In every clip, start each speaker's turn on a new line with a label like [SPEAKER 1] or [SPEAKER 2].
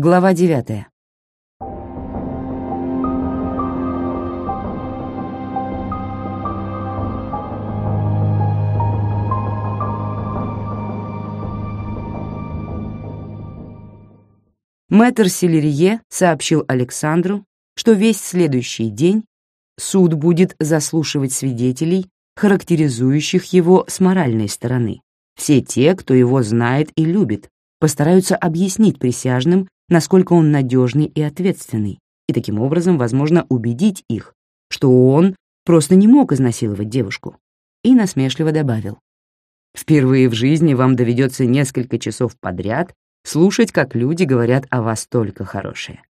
[SPEAKER 1] Глава девятая. Мэтр Селерие сообщил Александру, что весь следующий день суд будет заслушивать свидетелей, характеризующих его с моральной стороны. Все те, кто его знает и любит, постараются объяснить присяжным, насколько он надежный и ответственный, и таким образом, возможно, убедить их, что он просто не мог изнасиловать девушку. И насмешливо добавил. «Впервые в жизни вам доведется несколько часов подряд слушать, как люди говорят о вас только хорошее.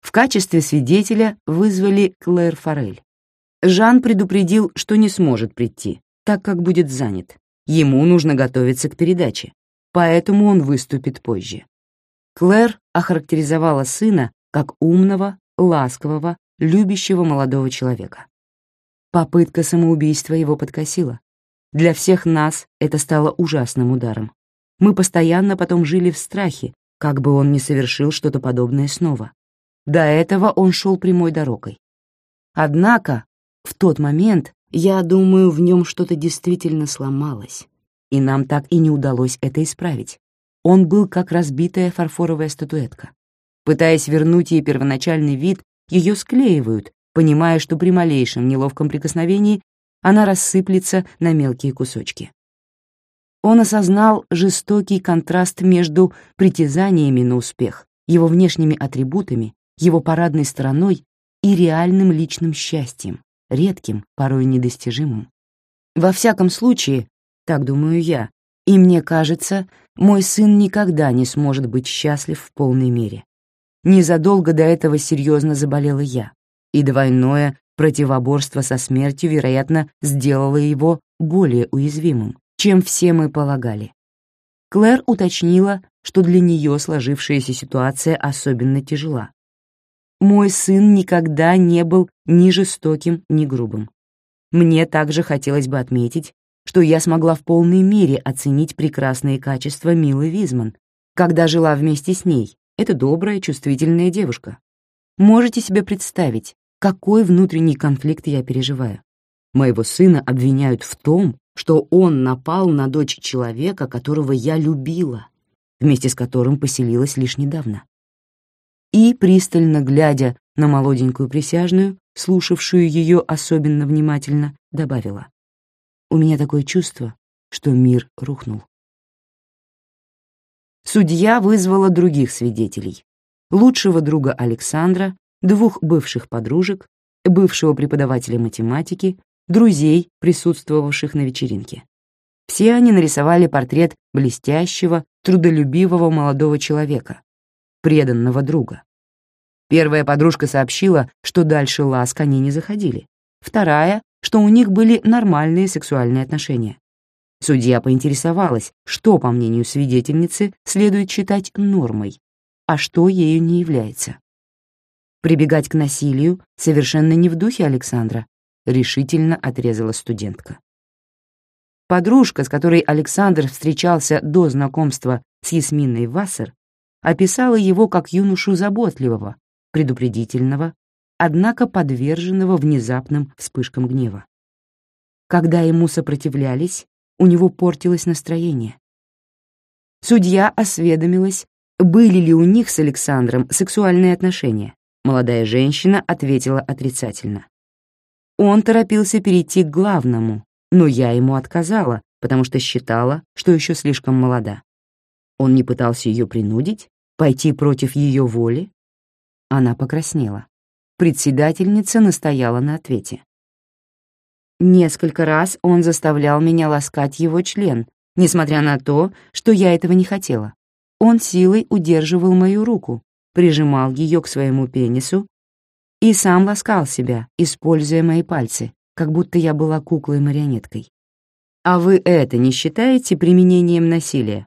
[SPEAKER 1] В качестве свидетеля вызвали Клэр Форель. Жан предупредил, что не сможет прийти, так как будет занят. Ему нужно готовиться к передаче, поэтому он выступит позже. Клэр охарактеризовала сына как умного, ласкового, любящего молодого человека. Попытка самоубийства его подкосила. Для всех нас это стало ужасным ударом. Мы постоянно потом жили в страхе, как бы он не совершил что-то подобное снова. До этого он шел прямой дорогой. Однако, в тот момент, я думаю, в нем что-то действительно сломалось, и нам так и не удалось это исправить. Он был как разбитая фарфоровая статуэтка. Пытаясь вернуть ей первоначальный вид, ее склеивают, понимая, что при малейшем неловком прикосновении она рассыплется на мелкие кусочки. Он осознал жестокий контраст между притязаниями на успех, его внешними атрибутами, его парадной стороной и реальным личным счастьем, редким, порой недостижимым. Во всяком случае, так думаю я, и мне кажется, мой сын никогда не сможет быть счастлив в полной мере. Незадолго до этого серьезно заболела я, и двойное противоборство со смертью, вероятно, сделало его более уязвимым, чем все мы полагали. Клэр уточнила, что для нее сложившаяся ситуация особенно тяжела. Мой сын никогда не был ни жестоким, ни грубым. Мне также хотелось бы отметить, что я смогла в полной мере оценить прекрасные качества Милы Визман, когда жила вместе с ней. Это добрая, чувствительная девушка. Можете себе представить, какой внутренний конфликт я переживаю? Моего сына обвиняют в том, что он напал на дочь человека, которого я любила, вместе с которым поселилась лишь недавно. И, пристально глядя на молоденькую присяжную, слушавшую ее особенно внимательно, добавила. «У меня такое чувство, что мир рухнул». Судья вызвала других свидетелей. Лучшего друга Александра, двух бывших подружек, бывшего преподавателя математики, друзей, присутствовавших на вечеринке. Все они нарисовали портрет блестящего, трудолюбивого молодого человека, преданного друга. Первая подружка сообщила, что дальше ласк они не заходили. Вторая, что у них были нормальные сексуальные отношения. Судья поинтересовалась, что, по мнению свидетельницы, следует считать нормой, а что ею не является. Прибегать к насилию совершенно не в духе Александра, — решительно отрезала студентка. Подружка, с которой Александр встречался до знакомства с Ясминой Вассер, описала его как юношу заботливого, предупредительного, однако подверженного внезапным вспышкам гнева. Когда ему сопротивлялись, у него портилось настроение. Судья осведомилась, были ли у них с Александром сексуальные отношения. Молодая женщина ответила отрицательно. Он торопился перейти к главному, но я ему отказала, потому что считала, что еще слишком молода. Он не пытался ее принудить, пойти против ее воли? Она покраснела. Председательница настояла на ответе. Несколько раз он заставлял меня ласкать его член, несмотря на то, что я этого не хотела. Он силой удерживал мою руку, прижимал ее к своему пенису и сам ласкал себя, используя мои пальцы, как будто я была куклой-марионеткой. А вы это не считаете применением насилия?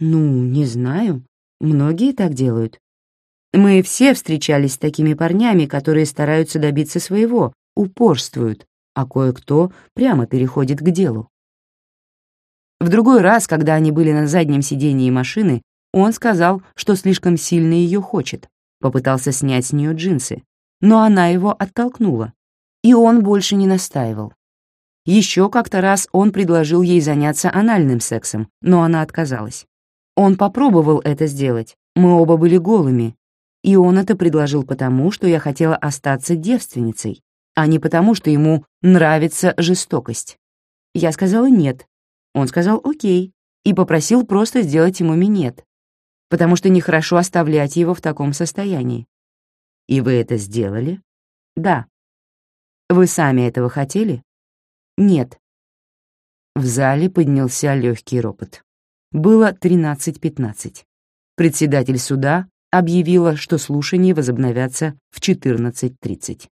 [SPEAKER 1] Ну, не знаю. Многие так делают. Мы все встречались с такими парнями, которые стараются добиться своего, упорствуют, а кое-кто прямо переходит к делу. В другой раз, когда они были на заднем сидении машины, Он сказал, что слишком сильно ее хочет, попытался снять с нее джинсы, но она его оттолкнула, и он больше не настаивал. Еще как-то раз он предложил ей заняться анальным сексом, но она отказалась. Он попробовал это сделать, мы оба были голыми, и он это предложил потому, что я хотела остаться девственницей, а не потому, что ему нравится жестокость. Я сказала «нет». Он сказал «окей» и попросил просто сделать ему минет, потому что нехорошо оставлять его в таком состоянии. И вы это сделали? Да. Вы сами этого хотели? Нет. В зале поднялся легкий ропот. Было 13.15. Председатель суда объявила, что слушания возобновятся в 14.30.